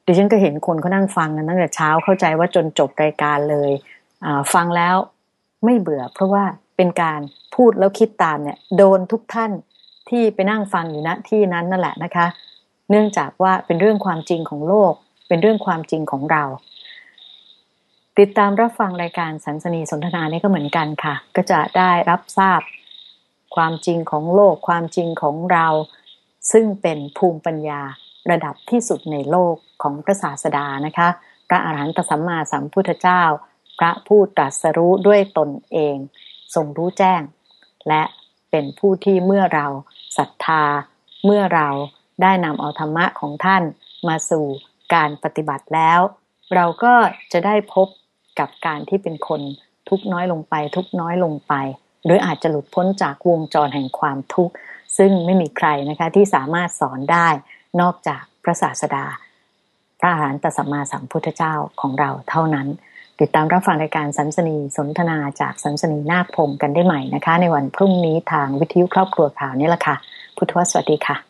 ดิฉันก็เห็นคนเขานั่งฟังกันตั้งแต่เช้าเข้าใจว่าจนจบรายการเลยฟังแล้วไม่เบื่อ เพราะว่าเป็นการพูดแล้วคิดตามเนี่ยโดนทุกท่านที่ไปนั่งฟังอยู่ณที่นั้นนั่นแหละนะคะ เนื่องจากว่าเป็นเรื่องความจริงของโลก เป็นเรื่องความจริงของเรา ติดตามรับฟังรายการสันสนีสนทนานี่ก็เหมือนกันค่ะ ก็จะได้รับทราบความจริงของโลก ความจริงของเรา ซึ่งเป็นภูมิปัญญาระดับที่สุดในโลกของพระศาสดานะคะ พระอาหารหันตสัมมาสัมพุทธเจ้า พระผู้ตรัสรู้ด้วยตนเอง ทรงรู้แจ้ง และเป็นผู้ที่เมื่อเราศรัทธา เมื่อเราได้นำเอาธรรมะของท่านมาสู่การปฏิบัติแล้ว เราก็จะได้พบกับการที่เป็นคนทุกน้อยลงไป ทุกน้อยลงไป หรืออาจจะหลุดพ้นจากวงจรแห่งความทุกข์ ซึ่งไม่มีใครนะคะที่สามารถสอนได้นอกจากพระศาสดา พระอรหันตสัมมาสัมพุทธเจ้าของเราเท่านั้น ติดตามรับฟังรายการสัมสนีสนทนาจากสัมสนีนาคพงกันได้ใหม่นะคะ ในวันพรุ่งนี้ทางวิทยุครอบครัวข่าวนี่แหละค่ะ พุทธวสวัสดีค่ะ